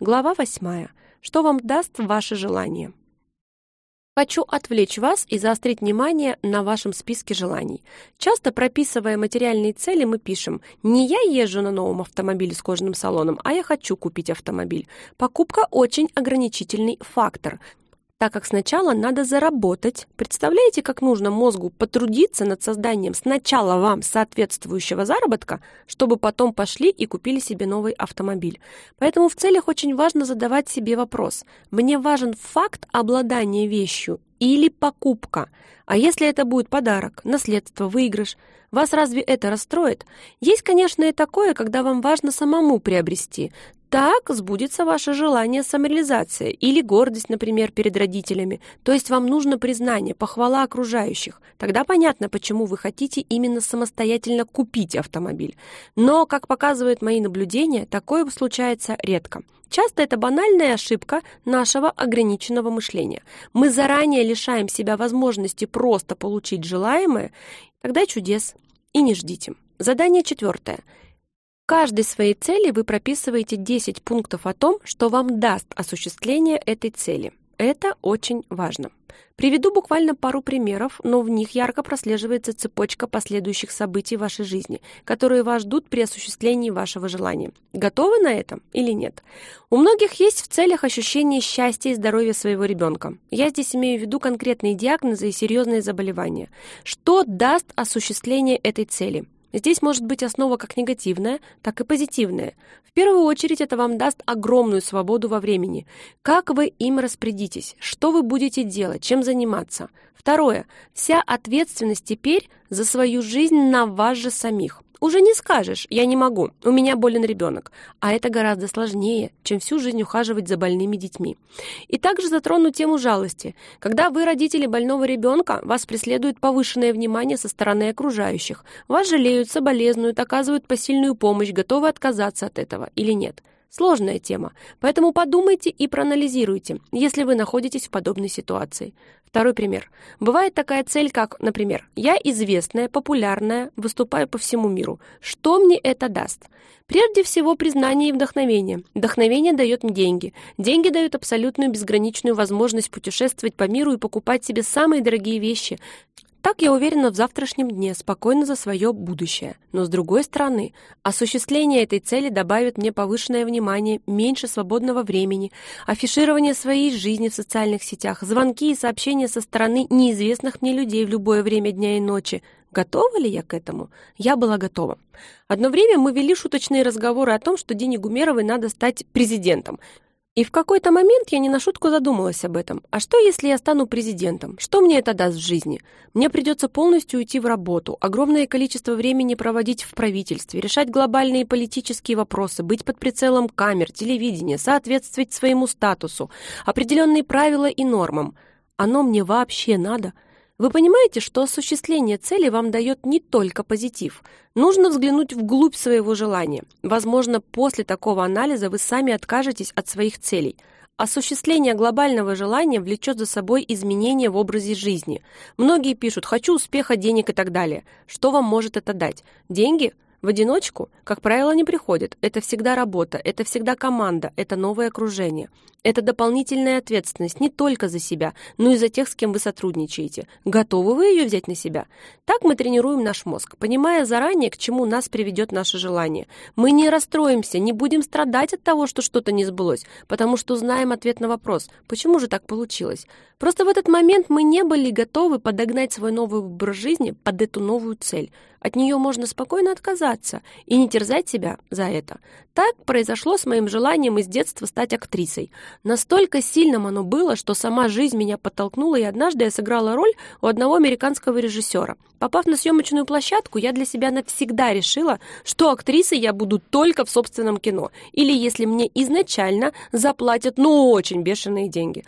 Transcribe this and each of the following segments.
Глава 8. Что вам даст ваше желание? Хочу отвлечь вас и заострить внимание на вашем списке желаний. Часто прописывая материальные цели, мы пишем «Не я езжу на новом автомобиле с кожаным салоном, а я хочу купить автомобиль». Покупка очень ограничительный фактор так как сначала надо заработать. Представляете, как нужно мозгу потрудиться над созданием сначала вам соответствующего заработка, чтобы потом пошли и купили себе новый автомобиль. Поэтому в целях очень важно задавать себе вопрос. Мне важен факт обладания вещью или покупка. А если это будет подарок, наследство, выигрыш, вас разве это расстроит? Есть, конечно, и такое, когда вам важно самому приобрести. Так сбудется ваше желание самореализации или гордость, например, перед родителями. То есть вам нужно признание, похвала окружающих. Тогда понятно, почему вы хотите именно самостоятельно купить автомобиль. Но, как показывают мои наблюдения, такое случается редко. Часто это банальная ошибка нашего ограниченного мышления. Мы заранее лишаем себя возможности просто получить желаемое, тогда чудес и не ждите. Задание четвертое – каждой своей цели вы прописываете 10 пунктов о том, что вам даст осуществление этой цели. Это очень важно. Приведу буквально пару примеров, но в них ярко прослеживается цепочка последующих событий вашей жизни, которые вас ждут при осуществлении вашего желания. Готовы на это или нет? У многих есть в целях ощущение счастья и здоровья своего ребенка. Я здесь имею в виду конкретные диагнозы и серьезные заболевания. Что даст осуществление этой цели? Здесь может быть основа как негативная, так и позитивная. В первую очередь это вам даст огромную свободу во времени. Как вы им распорядитесь, что вы будете делать, чем заниматься. Второе. Вся ответственность теперь за свою жизнь на вас же самих. Уже не скажешь «я не могу, у меня болен ребенок», а это гораздо сложнее, чем всю жизнь ухаживать за больными детьми. И также затрону тему жалости. Когда вы родители больного ребенка, вас преследует повышенное внимание со стороны окружающих. Вас жалеют, соболезнуют, оказывают посильную помощь, готовы отказаться от этого или нет. Сложная тема, поэтому подумайте и проанализируйте, если вы находитесь в подобной ситуации. Второй пример. Бывает такая цель, как, например, «Я известная, популярная, выступаю по всему миру. Что мне это даст?» Прежде всего, признание и вдохновение. Вдохновение дает мне деньги. Деньги дают абсолютную безграничную возможность путешествовать по миру и покупать себе самые дорогие вещи, так я уверена в завтрашнем дне, спокойно за свое будущее. Но с другой стороны, осуществление этой цели добавит мне повышенное внимание, меньше свободного времени, афиширование своей жизни в социальных сетях, звонки и сообщения со стороны неизвестных мне людей в любое время дня и ночи. Готова ли я к этому? Я была готова. Одно время мы вели шуточные разговоры о том, что Дине Гумеровой надо стать президентом – и в какой-то момент я не на шутку задумалась об этом. А что, если я стану президентом? Что мне это даст в жизни? Мне придется полностью уйти в работу, огромное количество времени проводить в правительстве, решать глобальные политические вопросы, быть под прицелом камер, телевидения, соответствовать своему статусу, определенные правила и нормам. Оно мне вообще надо – вы понимаете, что осуществление цели вам дает не только позитив. Нужно взглянуть вглубь своего желания. Возможно, после такого анализа вы сами откажетесь от своих целей. Осуществление глобального желания влечет за собой изменения в образе жизни. Многие пишут «хочу успеха, денег и так далее». Что вам может это дать? Деньги – в одиночку, как правило, не приходят. Это всегда работа, это всегда команда, это новое окружение. Это дополнительная ответственность не только за себя, но и за тех, с кем вы сотрудничаете. Готовы вы ее взять на себя? Так мы тренируем наш мозг, понимая заранее, к чему нас приведет наше желание. Мы не расстроимся, не будем страдать от того, что что-то не сбылось, потому что знаем ответ на вопрос, почему же так получилось. Просто в этот момент мы не были готовы подогнать свой новый образ жизни под эту новую цель. От нее можно спокойно отказаться и не терзать себя за это. Так произошло с моим желанием из детства стать актрисой. Настолько сильным оно было, что сама жизнь меня подтолкнула, и однажды я сыграла роль у одного американского режиссера. Попав на съемочную площадку, я для себя навсегда решила, что актрисой я буду только в собственном кино, или если мне изначально заплатят ну очень бешеные деньги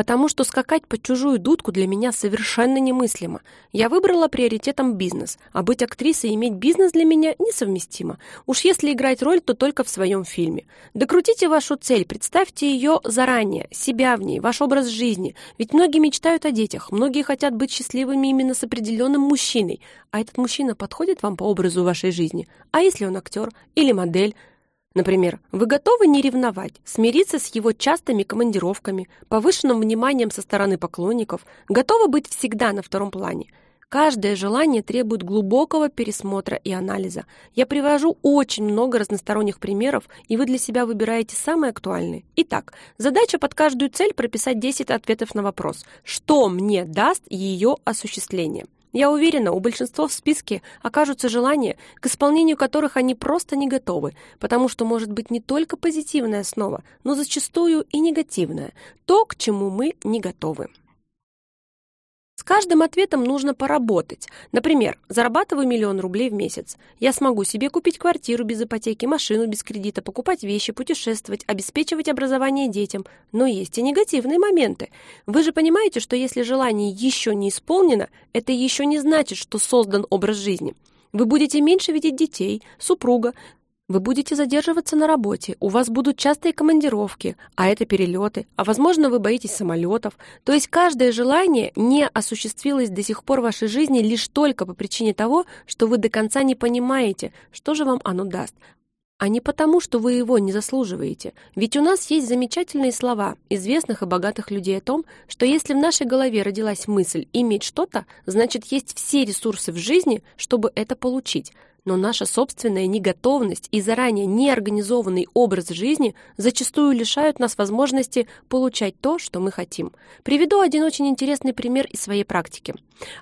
потому что скакать под чужую дудку для меня совершенно немыслимо. Я выбрала приоритетом бизнес, а быть актрисой и иметь бизнес для меня несовместимо. Уж если играть роль, то только в своем фильме. Докрутите вашу цель, представьте ее заранее, себя в ней, ваш образ жизни. Ведь многие мечтают о детях, многие хотят быть счастливыми именно с определенным мужчиной. А этот мужчина подходит вам по образу вашей жизни? А если он актер или модель? Например, вы готовы не ревновать, смириться с его частыми командировками, повышенным вниманием со стороны поклонников, готовы быть всегда на втором плане. Каждое желание требует глубокого пересмотра и анализа. Я привожу очень много разносторонних примеров, и вы для себя выбираете самые актуальные. Итак, задача под каждую цель прописать 10 ответов на вопрос, что мне даст ее осуществление. Я уверена, у большинства в списке окажутся желания, к исполнению которых они просто не готовы, потому что может быть не только позитивная основа, но зачастую и негативная, то, к чему мы не готовы. С каждым ответом нужно поработать. Например, зарабатываю миллион рублей в месяц. Я смогу себе купить квартиру без ипотеки, машину без кредита, покупать вещи, путешествовать, обеспечивать образование детям. Но есть и негативные моменты. Вы же понимаете, что если желание еще не исполнено, это еще не значит, что создан образ жизни. Вы будете меньше видеть детей, супруга, вы будете задерживаться на работе, у вас будут частые командировки, а это перелеты, а возможно вы боитесь самолетов. То есть каждое желание не осуществилось до сих пор в вашей жизни лишь только по причине того, что вы до конца не понимаете, что же вам оно даст. А не потому, что вы его не заслуживаете. Ведь у нас есть замечательные слова известных и богатых людей о том, что если в нашей голове родилась мысль иметь что-то, значит есть все ресурсы в жизни, чтобы это получить – но наша собственная неготовность и заранее неорганизованный образ жизни зачастую лишают нас возможности получать то, что мы хотим. Приведу один очень интересный пример из своей практики.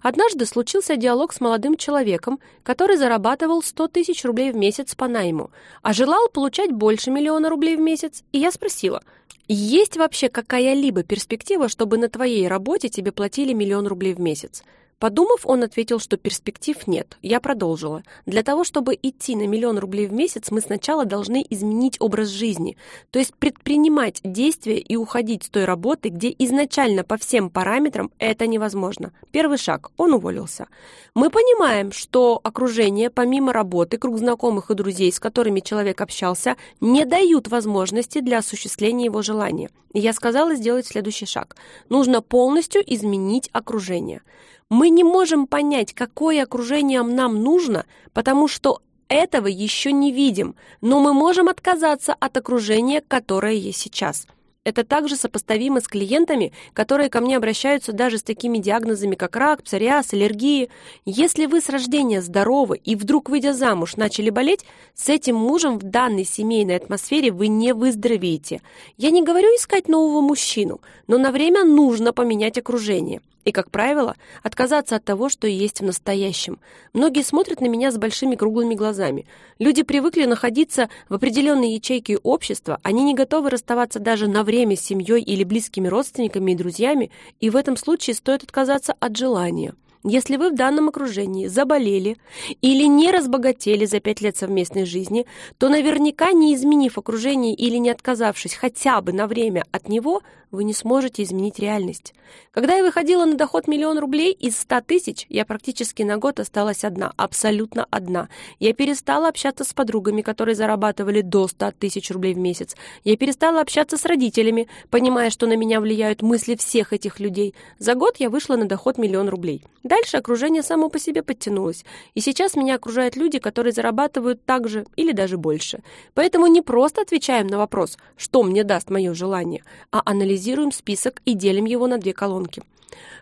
Однажды случился диалог с молодым человеком, который зарабатывал 100 тысяч рублей в месяц по найму, а желал получать больше миллиона рублей в месяц. И я спросила, есть вообще какая-либо перспектива, чтобы на твоей работе тебе платили миллион рублей в месяц? Подумав, он ответил, что перспектив нет. Я продолжила. Для того, чтобы идти на миллион рублей в месяц, мы сначала должны изменить образ жизни, то есть предпринимать действия и уходить с той работы, где изначально по всем параметрам это невозможно. Первый шаг. Он уволился. Мы понимаем, что окружение, помимо работы, круг знакомых и друзей, с которыми человек общался, не дают возможности для осуществления его желания. Я сказала сделать следующий шаг. Нужно полностью изменить окружение. Мы не можем понять, какое окружение нам нужно, потому что этого еще не видим, но мы можем отказаться от окружения, которое есть сейчас – это также сопоставимо с клиентами, которые ко мне обращаются даже с такими диагнозами, как рак, псориаз, аллергии. Если вы с рождения здоровы и вдруг, выйдя замуж, начали болеть, с этим мужем в данной семейной атмосфере вы не выздоровеете. Я не говорю искать нового мужчину, но на время нужно поменять окружение и, как правило, отказаться от того, что есть в настоящем. Многие смотрят на меня с большими круглыми глазами. Люди привыкли находиться в определенной ячейке общества, они не готовы расставаться даже на время с семьей или близкими родственниками и друзьями, и в этом случае стоит отказаться от желания. Если вы в данном окружении заболели или не разбогатели за пять лет совместной жизни, то наверняка, не изменив окружение или не отказавшись хотя бы на время от него, вы не сможете изменить реальность. Когда я выходила на доход миллион рублей из 100 тысяч, я практически на год осталась одна, абсолютно одна. Я перестала общаться с подругами, которые зарабатывали до 100 тысяч рублей в месяц. Я перестала общаться с родителями, понимая, что на меня влияют мысли всех этих людей. За год я вышла на доход миллион рублей. Дальше окружение само по себе подтянулось. И сейчас меня окружают люди, которые зарабатывают так же или даже больше. Поэтому не просто отвечаем на вопрос, что мне даст мое желание, а анализируем анализируем список и делим его на две колонки.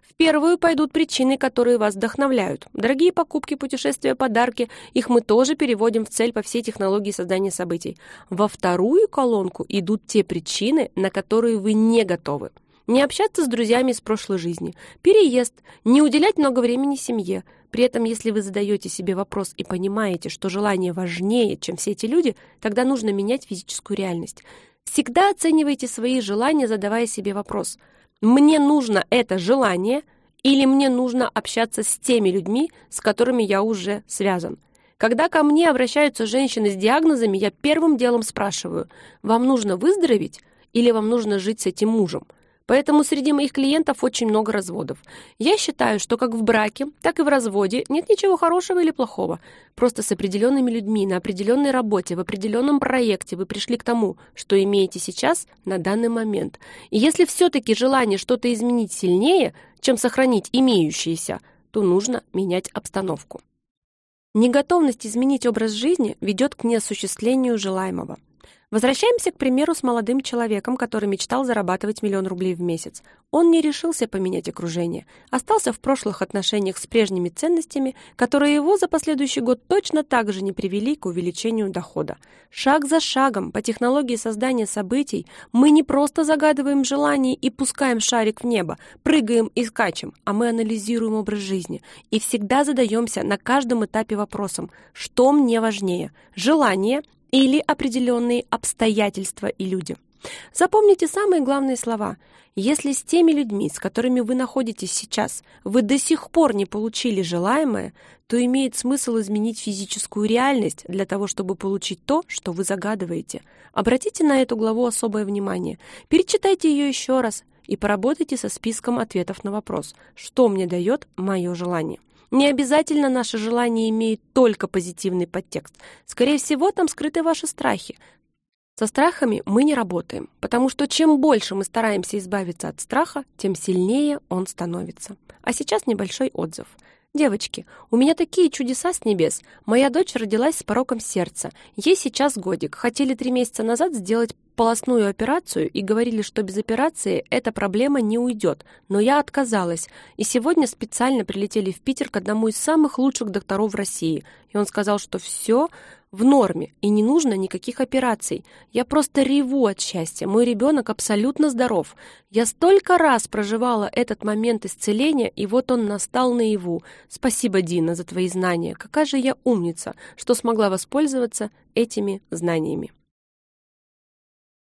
В первую пойдут причины, которые вас вдохновляют. Дорогие покупки, путешествия, подарки. Их мы тоже переводим в цель по всей технологии создания событий. Во вторую колонку идут те причины, на которые вы не готовы. Не общаться с друзьями из прошлой жизни, переезд, не уделять много времени семье. При этом, если вы задаете себе вопрос и понимаете, что желание важнее, чем все эти люди, тогда нужно менять физическую реальность. Всегда оценивайте свои желания, задавая себе вопрос. Мне нужно это желание или мне нужно общаться с теми людьми, с которыми я уже связан? Когда ко мне обращаются женщины с диагнозами, я первым делом спрашиваю, вам нужно выздороветь или вам нужно жить с этим мужем? Поэтому среди моих клиентов очень много разводов. Я считаю, что как в браке, так и в разводе нет ничего хорошего или плохого. Просто с определенными людьми, на определенной работе, в определенном проекте вы пришли к тому, что имеете сейчас на данный момент. И если все-таки желание что-то изменить сильнее, чем сохранить имеющееся, то нужно менять обстановку. Неготовность изменить образ жизни ведет к неосуществлению желаемого. Возвращаемся, к примеру, с молодым человеком, который мечтал зарабатывать миллион рублей в месяц. Он не решился поменять окружение, остался в прошлых отношениях с прежними ценностями, которые его за последующий год точно так же не привели к увеличению дохода. Шаг за шагом по технологии создания событий мы не просто загадываем желания и пускаем шарик в небо, прыгаем и скачем, а мы анализируем образ жизни и всегда задаемся на каждом этапе вопросом, что мне важнее – желание – или определенные обстоятельства и люди. Запомните самые главные слова. Если с теми людьми, с которыми вы находитесь сейчас, вы до сих пор не получили желаемое, то имеет смысл изменить физическую реальность для того, чтобы получить то, что вы загадываете. Обратите на эту главу особое внимание. Перечитайте ее еще раз и поработайте со списком ответов на вопрос «Что мне дает мое желание?». Не обязательно наше желание имеет только позитивный подтекст. Скорее всего, там скрыты ваши страхи. Со страхами мы не работаем, потому что чем больше мы стараемся избавиться от страха, тем сильнее он становится. А сейчас небольшой отзыв. «Девочки, у меня такие чудеса с небес. Моя дочь родилась с пороком сердца. Ей сейчас годик. Хотели три месяца назад сделать полостную операцию и говорили, что без операции эта проблема не уйдет, но я отказалась. И сегодня специально прилетели в Питер к одному из самых лучших докторов в России. И он сказал, что все в норме и не нужно никаких операций. Я просто реву от счастья. Мой ребенок абсолютно здоров. Я столько раз проживала этот момент исцеления, и вот он настал наяву. Спасибо, Дина, за твои знания. Какая же я умница, что смогла воспользоваться этими знаниями.